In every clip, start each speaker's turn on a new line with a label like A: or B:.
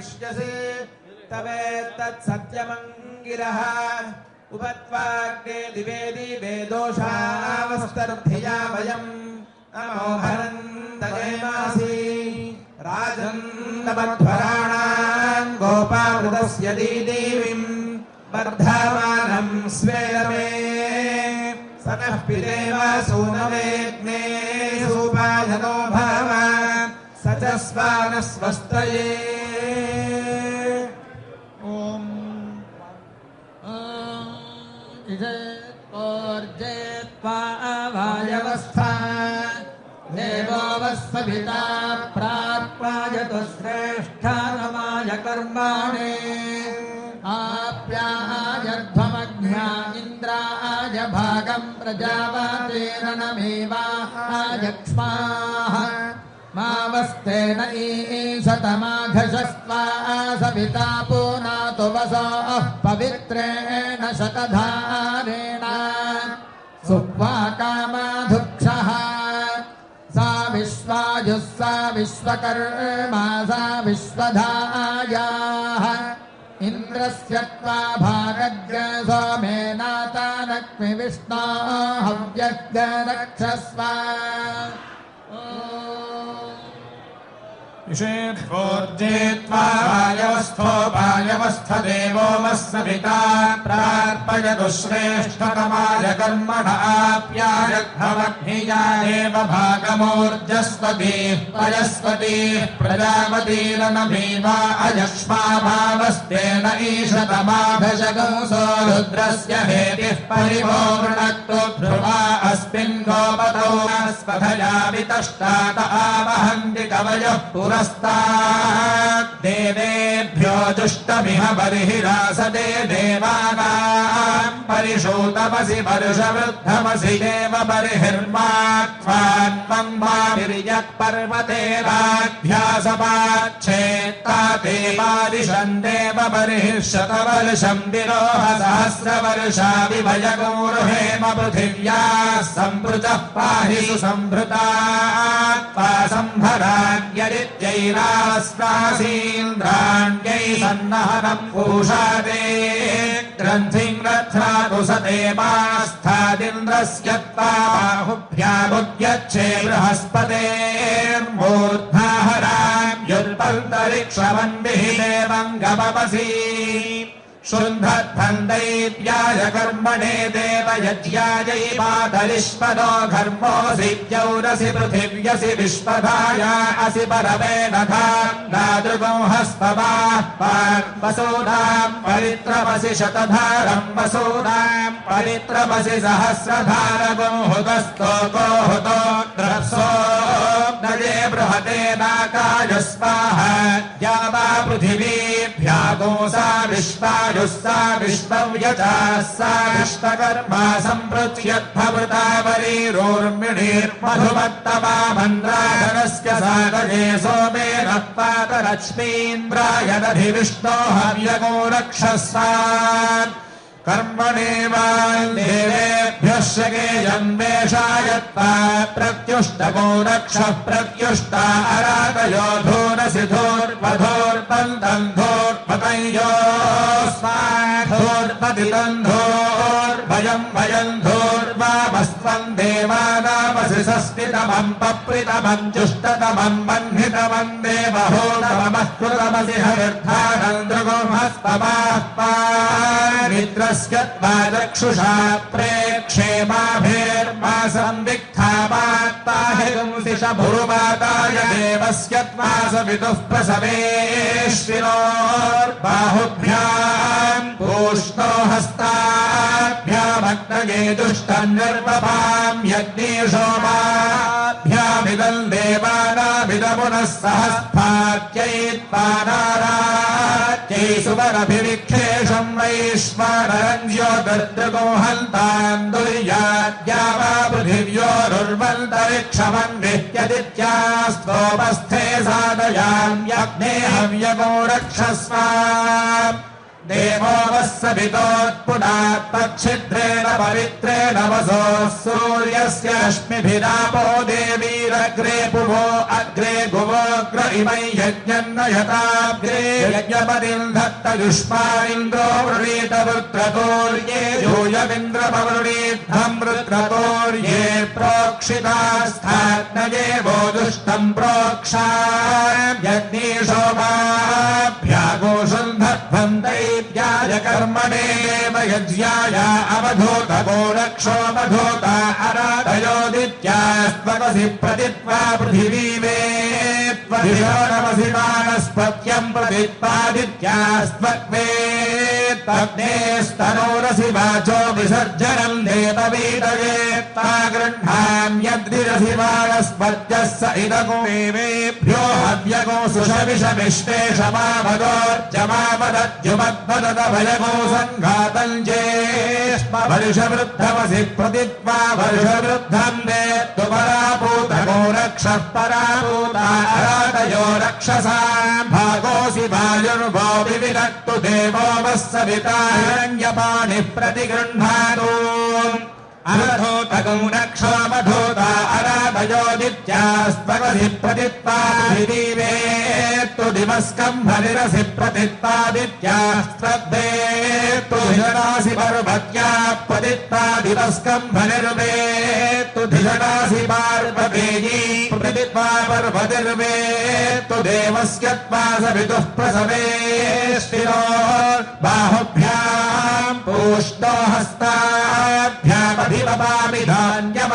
A: विश्वसे तवेत्तत्सत्यमङ्गिरः उपत्वाग्ने दिवे दिवे दोषावस्तर्थिया वयम् नमो भरन्तजयमासि राजन्नमध्वराणाम् गोपामृतस्य दीदीविम् वर्धमानम् स्वेरमे स नः पिदेवासो न वेग्ने सोपायनो भाव स च स्वानस्वस्तये
B: देवो वस्सविता प्राप्पायतु श्रेष्ठानमाय कर्माणि आप्यायध्वमघ्ना इन्द्राय भागम् प्रजावातेरणमेवायक्ष्माः मावस्तेन ईशतमाघशस्त्वा सविता पूनातु वसोः पवित्रेण शतधारेण। सुप्वा कामाधुक्षः सा विश्वायुः सा विश्वकर्मा सा विश्वधायाः इन्द्रस्य त्वा भारग्र सोमेनातानक्मि विष्णो
A: त्वायवस्थोपायवस्थ देवो मत् सिता प्रार्पयतु श्रेष्ठा एव भागमोर्जस्वतीः पयस्वतीः प्रजापतीरन भीमा अजक्ष्मा भावस्तेन ईषतमाभजगं सोरुद्रस्य हेतिः परिभो पयस्पति प्रजापतेनस्तेन अस्मिन् गोपतो सौरुद्रस्य भेतिः आवहन्ति कवयः पुरा पुरस्ता देवेभ्यो दुष्टमिह बर्हिरासदे देवानाम् परिशोतमसि वर्षवृद्धमसि देव बर्हिर्मात्मान्मम् माभिर्यः पर्वते राज्ञासपाच्छेत्ता ते मादिशम् देव बर्हिः शतवर्षम् विरोह सहस्रवर्षा विभयगौर्हेम पृथिव्या सम्भृतः पाहि सुसम्भृता न्द्राण्यैतन्नहरम् भूषादे ग्रन्थिम् रथ्रानुसदेवास्थादिन्द्रस्य त्वाहुभ्यामुद्यच्छे बृहस्पतेर्मूर्धा हराम् देवम् देवङ्गमवसी शुन्धद्भन्दैत्याय कर्मणे देव यज्ञायै मातरिष्पदो घर्मोऽसि द्यौरसि पृथिव्यसि विश्वधाया असि परमेण धादृगो हस्तवाः पार्वसूनाम् परित्रमसि शतधारम् वसूनाम् परित्रमसि सहस्रधारगो हुतस्तो गो हुतो द्रप्सो नये बृहते नाकाय स्वाहा या वा पृथिवीभ्यागोसा विश्वायुः सा विश्वव्यजा सा विश्वकर्मा सम्पृत्यद्भवृतावरीरोर्मिणीर्मधुमत्तमा मन्द्राधनस्य सागरे सोमेन पातलक्ष्मीन्द्राय दधि विष्णो हव्यगो रक्षस्वा कर्मणेवान्देवेभ्यः शकेयन्वेषाय त्वा प्रत्युष्टको रक्षः प्रत्युष्टा अरातयो ปตยโยสมาธุปฏิตันโท भयम् धोर्वामस्त्वम् देवानामसि सस्मितमम् पप्रितमम् जुष्टतमम् बह्नितमम् देवहोतमः कृतमसि हरिर्धानन्द्रगोमस्तमाः त्वा चक्षुषा प्रेक्षेमाभिर्मा संविक्थामात्ताहिंसिष भुरुमाताय देवस्य त्वा सवितुः प्रसवेश्विनोर्बाहुभ्याम् ष्णो हस्ताभ्यामग्नगे भक्तये दुष्टान् निर्मभाम् यज्ञेषो माभ्यामिदम् देवानाभिद पुनः सहस्थाख्यैत्पादा यैषु वरभिविक्षेषम् हन्ताम् दुर्याद्या वा पृथिव्यो साधयाम्यग्ने हव्यगो रक्षस्वा देवो वः सवितोत्पुनात्तच्छिद्रेण पवित्रेण वसोः सूर्यस्य रश्मिभिरापो देवीरग्रे पुभो अग्रे गुवोऽग्र इमै यज्ञम् नयताग्रे यज्ञपतिम् दत्तयुष्मानिन्द्रो वृणीत वृत्रतोर्ये यूयमिन्द्रपवृणीद्धम् वृत्रतोर्ये प्रोक्षितास्थात्नये वो दुष्टम् प्रोक्षा यज्ञेशोमाभ्यागोषुन्धत्वम् कर्मणे देव यज्ञाय अवधूत गोरक्षोऽवधूत अराधयोदित्यास्त्वमसि प्रतित्वा पृथिवी मे त्वदिशोरमसि मानस्पत्यम् प्रतित्वादित्यास्त्वक्वे तग्नेस्तनोरसि वाचो विसर्जनम् देववीतये ता गृह्णाम्यद्रिरसि स इदगो हव्यगो भयगो सङ्घातम् चेष्म वर्षवृद्धमसि प्रतित्वा वर्षवृद्धम् दे रक्षः परापूता अराधयो रक्षसाम् भागोऽसि वायुर्भो विविरक्तु देवो वः सविता हिरण्यपाणिः प्रतिगृह्णातु। अवधूतगौ रक्षोऽवधूता अराधयोदित्यास्त्वगसि प्रतित्वादिवीवेत्तु दिवस्कम्भनिरसि प्रतित्वादित्यास्त्रद्धेत्तु धिषणासि पर्वत्या प्रतित्वा दिवस्कम्भनिर्वेत्तु धिषणासि पार्वतेयी प्रतित्वा पर्वतिर्वेत्तु देवस्य त्वा सवितुः प्रसवेष्टिनो बाहुभ्याम् पूष्णो धान्यमसि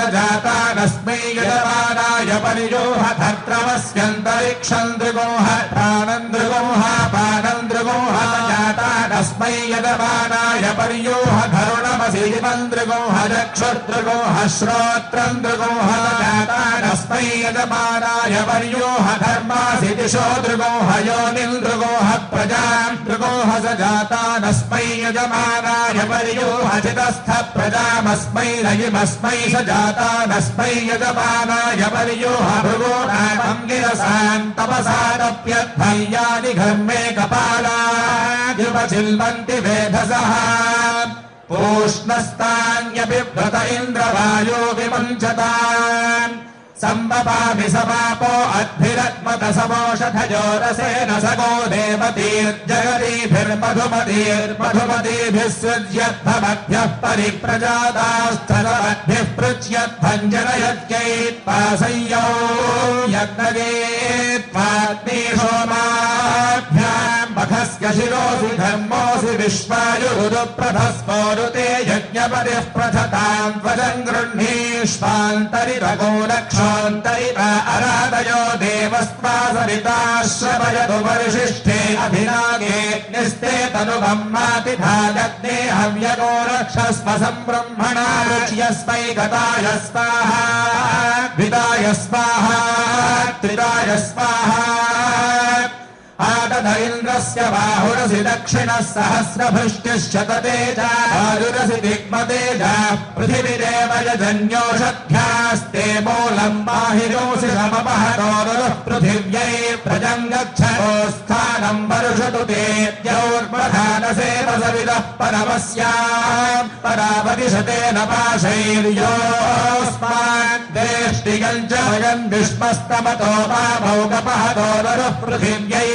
A: जातानस्मै यजमानाय दृगोह पानम् दृगोह स जातानस्मै यजमानाय पर्योह धरुणमसि चक्षुर्दृगोह श्रोत्रम् दृगोह जातानस्मै यजमानाय पर्योह धर्मासि दिशो दृगोह योनिम् दृगोह प्रजाम् दृगोह स यजमानाय चितस्थ प्रजामस्मै रयिमस्मै स जातानस्मै यजमानाय पर्योह भृगो नामम् गिरसान् तपसादप्यध्वर्यानि घर्मे कपाला युवचिल्वन्ति वेधसः। पूष्णस्तान्यपि व्रत इन्द्रवायो विमुञ्चतान्। सम्भवामि समापो अद्भिरत्मत समोषधयोरसेन सगो देवतीर्जगतीभिर्मधुमतीर्मधुमतीभिः सृज्यद्भवद्भ्यः परिप्रजातास्थलवद्भिः पृच्छ्यद्भञ्जनयज्ञैत्वा संयौ यज्ञगेत्वाग्निशोमाभ्याम् पथस्य शिरोऽसि धर्मोऽसि विश्वायुरुप्रथस्फोरुते यज्ञपतिः प्रथताम् त्वजम् गृह्णीष्वान्तरितगो रक्षान्तरित अराधयो परिशिष्टे अभिनागे निस्ते तनुभम् मातिधाजग्ने हव्यगो रक्षस्व सम्ब्रह्मणा ऋच्यस्मै गताय स्वाहा द्विताय स्वाहा इन्द्रस्य बाहुरसि दक्षिणः सहस्रभृष्टिश्च तेजारुरसि दिग्मतेज पृथिविदेव यजन्योषध्यास्ते मूलम् बाहिरोऽसि समपहरोरुः पृथिव्यै प्रजम् गच्छतो स्थानम् वर्षतु ते द्यौर्प्रधानसेव सविदः परमस्याम् परावतिशतेन पाशैर्योस्मान्देष्टिकम् च भौगपहतोरुः पृथिव्यै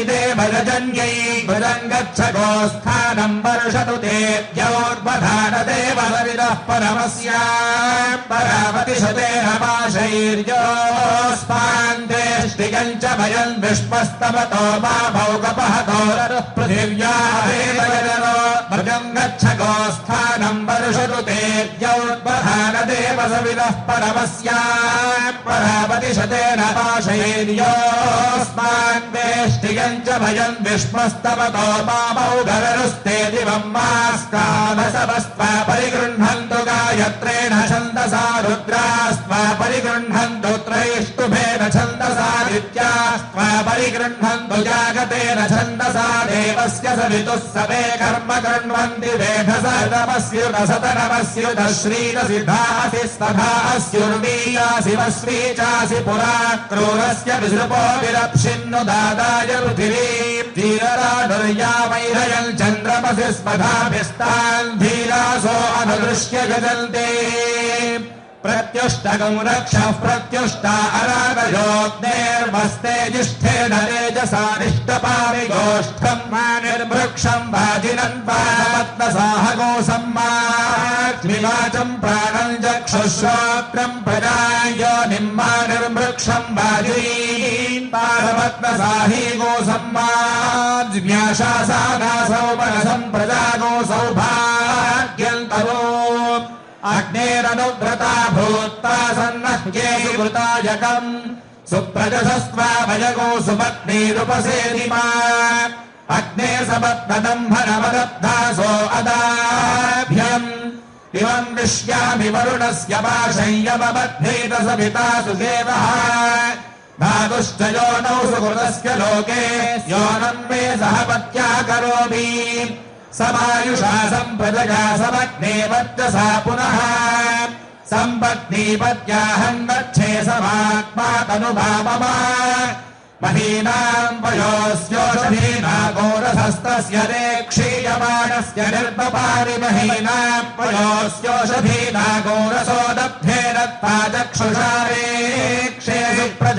A: भुजम् गच्छ गोस्थानम् वर्षतु ते द्यौर्वधानदेव सविदः परमस्याम् परावतिशतेन पाशैर्योऽस्मान् देष्टिगम् च वयम् विश्वस्तमतो मा भौगपहतोरुः पृथिव्या देवजनो भुजम् गच्छ गोस्थानम् वर्षतु ते द्यौद्वधानदेव सविदः परमस्या परापतिशतेन पाशयेर्योऽस्मान् वेष्टियम् च भयम् विश्वस्तवतो मामौ गररुस्ते दिवम् मास्कामसवस्त्वा परिगृह्णन्तु गायत्रेण छन्दसा रुद्रास्त्वा परिगृह्णन्तु त्रैष्टुभेन छन्दसा नित्यास्त्वा परिगृह्णन्तु जागतेन छन्दसा देवस्य सवितुः सवे कर्म कृण्वन्ति सतनमस्युत श्रीरसिद्धासि स्तथास्युर्वीयासि वस्वी चासि पुरा क्रूरस्य विसृपो विरप्सिन्नु दादाय पृथिवीम् धीरराडुर्यामैरयम् चन्द्रमसि स्पधाभिस्तान् धीरासो अनुदृश्य गजन्ते प्रत्युष्टकम् रक्षः प्रत्युष्टा अरागयोग्नेर्मस्ते जिष्ठेन तेजसानिष्टपामि गोष्ठम् मा निर्वृक्षम् वाजिनम् पादपद्मसाहगोसम् माग्निवाचम् प्राणम् चक्षुश्रोत्रम् प्रजायो निम्मा निर्वृक्षम् वाजीन् पादपद्मसाही गोसम् माज्ञाशासादासौ मनसम् अग्नेरनुव्रता भूत्वा सन्नह्ये सुकृतायकम् सुप्रजसस्त्वा भजगो सुपत्नीरुपसेदिमा अग्ने समत्तदम्भनमदब्धासो अदाभ्यम्। इमम् विश्यामि वरुणस्य पाशय्यमबद्धेत सविता सुदेवः धातुश्च योनौ सुकृतस्य लोके, योनम् मे सह पत्या करोमि समायुषा सम्प्रजया समग्ने वर्चसा पुनः। सम्बद्धीपद्याहङ्गच्छे समात्मादनुभाववा महीनाम् पयोस्योषधीनागौरसहस्तस्य ने क्षीयमाणस्य निर्दपारि महीनाम् पयोस्योषधी नागोरसोदग्धे दत्ता चक्षुषा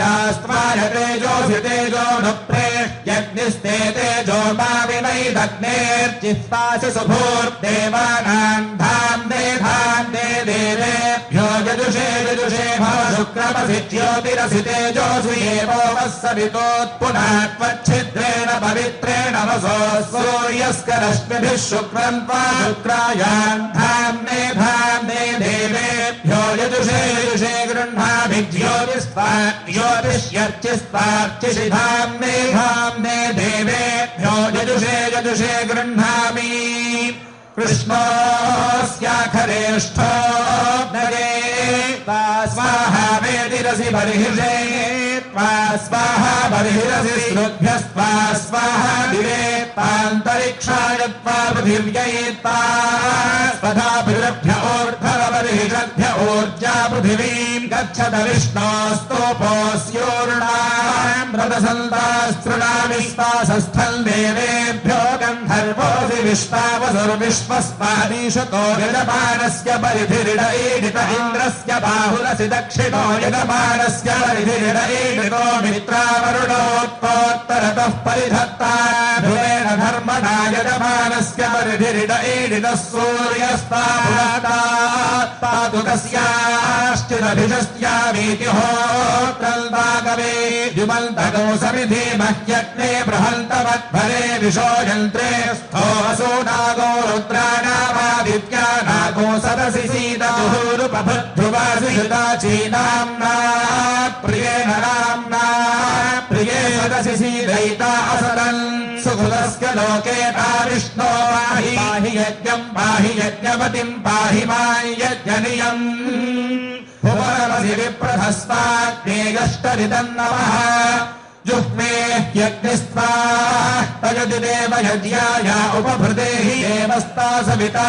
A: प्रजास्त्वाय तेजोऽसि तेजो नु प्रेष्यग्निस्ते तेजो मा विनैदग्नेर्चित्तासि सुभूर्देवानाम् धाम् दे धाम् दे देवेभ्यो यजुषे यजुषे भव शुक्रमसि ज्योतिरसि तेजोऽसि एवो वः सवितोत्पुनः त्वच्छिद्रेण पवित्रेण वसो सूर्यस्य रश्मिभिः शुक्रम् त्वा शुक्रायाम् धाम्ने धाम्ने गृह्णामि ज्योतिस्त्वा ज्योतिष्यर्चिस्त्वार्चिषि धाम्ने धाम्ने देवेभ्यो यजुषे यजुषे गृह्णामि कृष्णोऽस्याखरेष्ठो नरे त्वा स्वाहा वेदिरसि बर्हिषे त्वा स्वाहा बर्हिरसि श्रुभ्यस्त्वा स्वाहा दिवे त्वान्तरिक्षाय त्वा पृथिव्यै त्वा स्वधाभिरभ्य ऊर्ध्वबर्हिषभ्य ऊर्जा पृथिवीम् गच्छत विष्णोस्तोपोऽस्योर्णाम् व्रतसन्तास्तृणामि स्तासस्थम् देवेभ्यो गन्धर्वोऽसि विश्वावसुर्विश्वस्मादीशतो यजमानस्य परिधिरिड ईडित इन्द्रस्य बाहुरसि दक्षिणो यजमानस्य परिधिरिड ईडितो मित्रावरुणोत्तोत्तरतः परिधत्ता ध्रुवेण धर्मणा यजमानस्य परिधिरिड ईडितः सूर्यस्तात् पातु तस्याश्चिदभिषस्यामीति होत्रल्दागवे जुमन्तगो समिधि मह्यग्ने बृहन्तमध्वरे विशो यन्त्रे स्थो वसूनागो रुद्राणामादित्या नागो सदसि सीतुरुपभुद्ध्रुवासि हृदाचीनाम्ना प्रियेण नाम्ना प्रिये असदन् लोके विष्णो पाहि। पाहि यज्ञम् पाहि यज्ञपतिम् पाहि माम् यज्ञनियम्। भुवनमसि विप्रधस्ताग्नेयष्टरिदम् नमः जुह्मे यज्ञस्त्वा भजति देव यज्ञाय उपभृदेहि देवस्ता सविता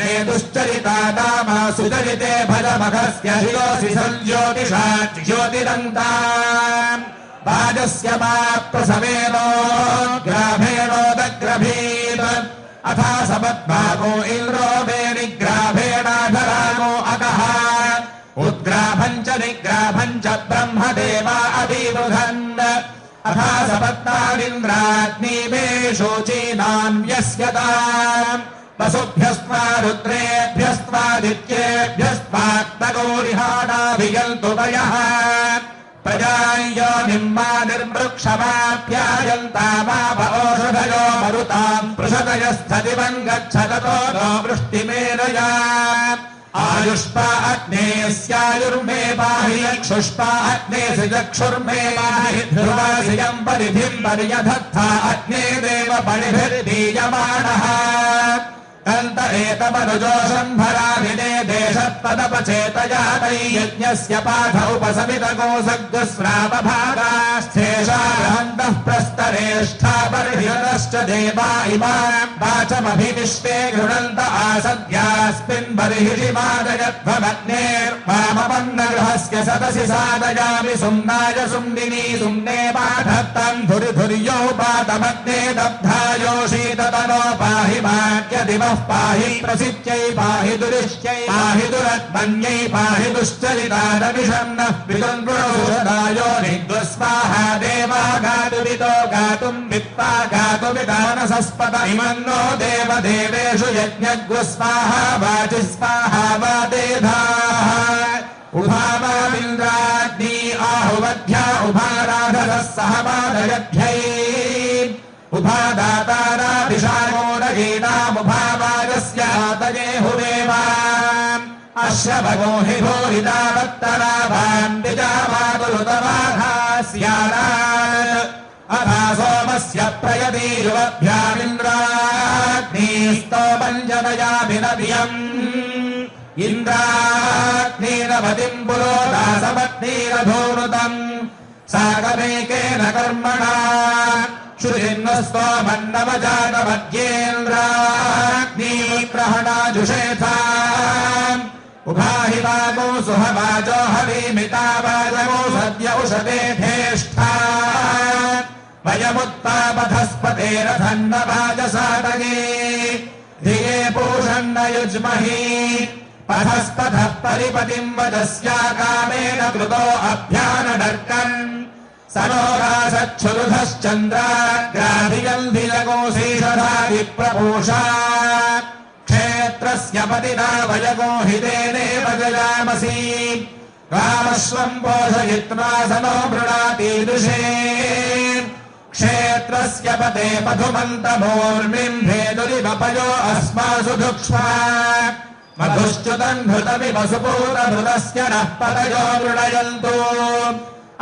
A: ने दुश्चरिता नामा सुचरिते भजमघस्य शिरोसि सञ्ज्योतिषा ज्योतिरन्ताम् वाजस्य मा प्रसवेनो अथा समद्भागो इन्द्रो मे निग्राभेणाधरागो अगः। उद्ग्राभम् च निग्राभम् च ब्रह्म अभिबुधन् अथा सपत्नामिन्द्राग्नि मे शोचीनान्यस्यताम् वसुभ्यस्त्वा रुद्रेभ्यस्त्वादित्येभ्यस्त्वात्मगोरिहाणाभियन्तु वयः प्रजायोनिम्मा निर्मृक्षमाप्यायन्तामापौषधयो मरुताम् पृषदयस्थदिवम् गच्छततो नो वृष्टिमेनया। आयुष्पा अग्ने स्यायुर्मे पाहि यक्षुष्पा अग्ने चक्षुर्मे पाहि ध्रुवासियम् परिधिम् पर्यधत्था अग्ने देव परिभिर्दीयमाणः कन्त एतमनुजोषम्भराभिने देशत्पदपचेतयातै यज्ञस्य पाठ उपसमितगोसग्स्रावभागाश्चेषान्तः प्रस्तरेष्ठा बर्हिरश्च देवा इमाम् वाचमभिविश्वे गृणन्त आसद्यास्मिन् बर्हिषिमादयध्वमग्नेर्वामपन्नगृहस्य सदसि सादयामि सुम्नाय सुम्निनी सुम्ने पाठत्तम् धुरि धुर्यो पातमग्ने दग्धायो शीततनो माद्य दिवः पाहि प्रसिद्ध्यै पाहि दुरिश्चै, पाहि दुरत्मन्यै पाहि दुश्चरितादविषन्नः विदुन्द्रुषदायो निग्स्वाहा देवा गातुवितो गातुम् वित्ता गातुविदानसस्पत इमन्नो देव देवेषु यज्ञग्स्वाहा वाचि स्वाहा वादेधाः उभावामिन्द्राग्नी आहुवध्या वादयध्यै उभादाताराभिषामोरगीणामुभावागस्य अश्वभगो हि भूरिदावत्तरा भाण्डिजामातुलुतमाघास्यारा अथा सोमस्य प्रयतीयुवभ्यामिन्द्राग्नीस्तोमञ्जनयाभिनव्यम् इन्द्राग्नीरवतिम् पुरोदासपत्नीरधोनुतम् सागमेकेन कर्मणा। श्रुतिन्नस्तोमन्नवजातमध्येन्द्राग्नी ग्रहणाजुषेथा उभाहि वागो सुहवाजो हवीमिता वाजगो सद्य उषदेठेष्ठा वयमुत्तापधस्पतेरथन्न वाजसातगे धिये पूषन्न युज्महि पथस्पथः परिपतिम् वजस्या कामेन कृतो अभ्यानडर्कन् स नो रासच्छुरुधश्चन्द्राग्राभिगन्धिलगोऽशीषधादिप्रपूषा क्षेत्रस्य पतिना वयगो हि तेनेव जयामसि रामश्वम् पोषयित्वा स नो मृणातीदृशे क्षेत्रस्य पते पथुमन्तमूर्मिम् भेदुरिवपयो अस्मासु दुक्ष्मा मधुश्च्युतम् घृतमिव सुपूतभृतस्य नः पतयो मृणयन्तु।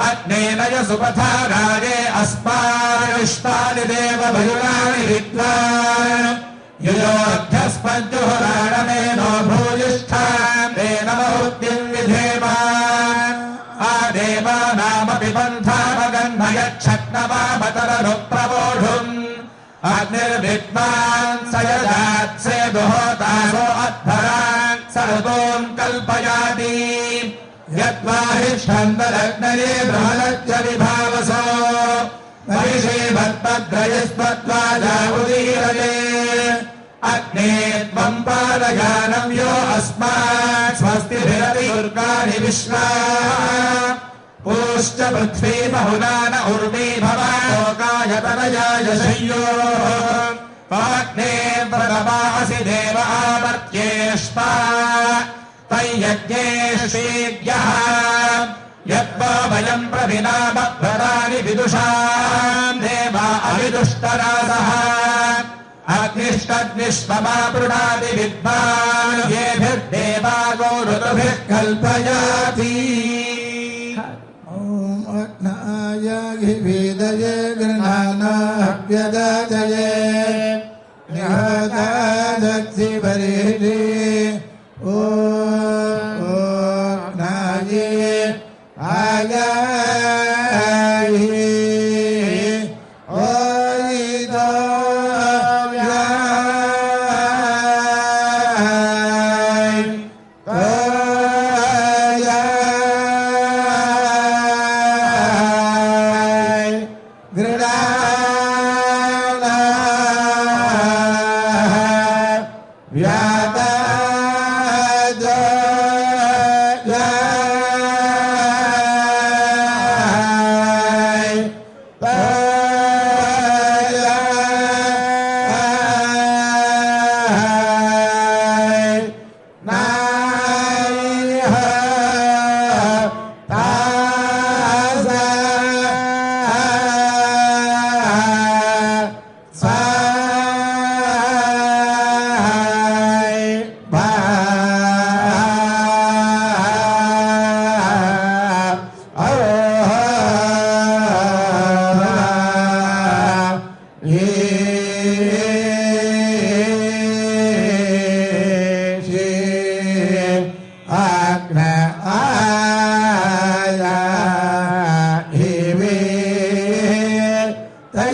A: अग्नेन य सुपथा राजे अस्माविष्टानि देव भयुनानि विद्वा युयोऽध्यस्पद्युहुराणमेनो भूयिष्ठा तेन महुद्यम् विधेमा आदेवानामपि पन्थामगन्धयच्छक्नवामतरनुप्रवोढुम् अग्निर्विद्वान् स यदात्से दुहोतासो अध्वरान् सर्वोम् कल्पयाति यद्वा हिष्ठन्दलग्नये बृहदच्च विभावसो जावुदीरये अग्ने त्वम् पालयानम् यो अस्मात् स्वस्तिभिरति दुर्गाणि विश्वा। पूश्च पृथ्वी बहुना न उर्वी भवा लोकायतनयाय शय्यो। पाग्ने प्रदमासि देव आवर्त्येष्पा तयज्ञेष्वेद्यः भिना मध्वराणि विदुषाम् देवा अविदुष्टरासः अधिष्ठग्निष्पमापृणादि विद्वान् हेभिद्देवा गौरुभिः कल्पयाति।
B: ॐ
A: अज्ञा या
C: घि भेदये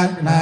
C: na na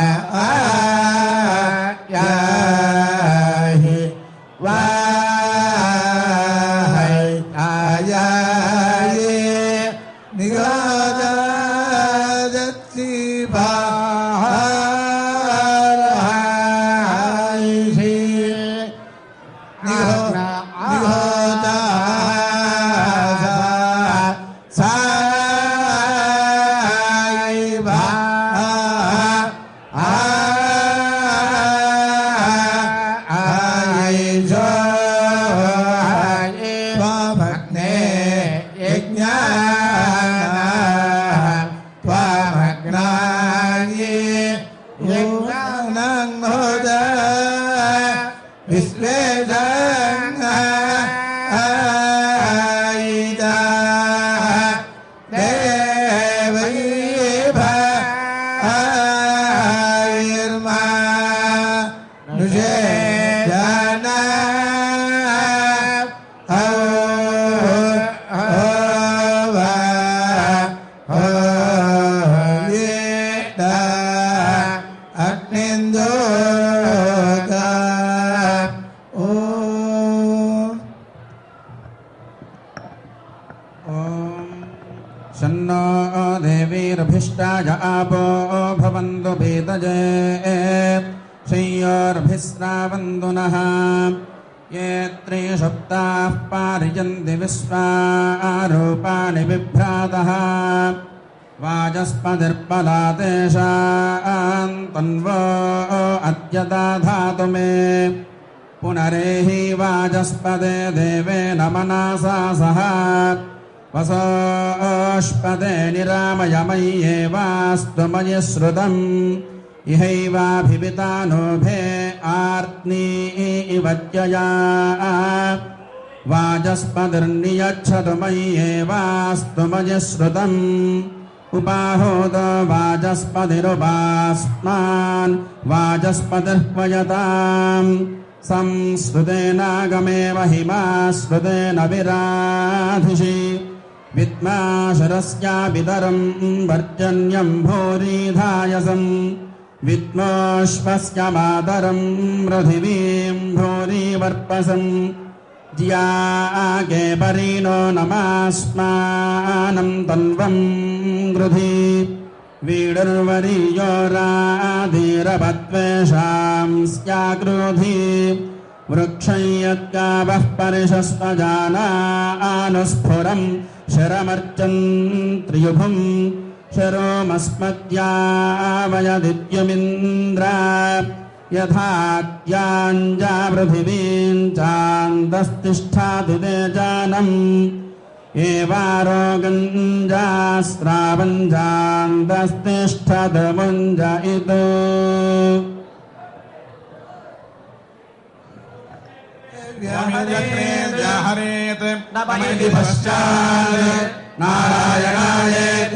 C: Roda, despeda. ये त्रिसप्ताः पारिजन्ति विश्वारूपाणि बिभ्रातः। वाचस्पतिर्बला तन्वो अद्य दाधातु मे। पुनरेहि वाचस्पदे देवेन मनसा सह। वसोष्पदे निरामयमय्येवास्तु मयि श्रुतम्। इहैवाभिपितानोभे आर्त्नी जया वाचस्पतिर्नियच्छतु मय्येवास्तु मयि श्रुतम् उपाहोद वाचस्पतिरुपास्मान् वाचस्पतिः क्वयताम् संस्कृतेनागमे महिमा स्मृतेन विराधिषि विद्माशरस्यापितरम् वर्जन्यम् भूरिधायसम्। विद्मोऽश्वस्य पृथिवीम् भूरिवर्पसम् भूरि वर्पसम् ज्या आगे परि नमास्मानम् तन्वम् गृधि वीडुर्वरीयोराधीरभत्वेषाम् स्याग्रोधी वृक्ष यत्का परिशस्वजाना आनुस्फुरम् शरमर्चन् त्रियुभुम् शरोमस्मद्यावयदित्यमिन्द्र यथात्याञ्जा पृथिवीम् चान्दस्तिष्ठाति ते जानम् एवारोगञ्जास्रावञ्जान्दस्तिष्ठदमुञ्ज इतो
A: हरेत्
C: नमैति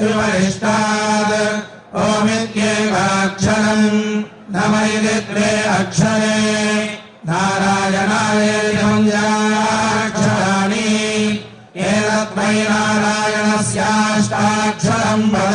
C: पश्चात् नारायणायेत्युपरिष्टात् नम नमैदित्रे अक्षरे नारायणायेत्युञ्जाक्षराणि एतद्वै नारायणस्याष्टाक्षरम् पदम् यो ह वै नारायण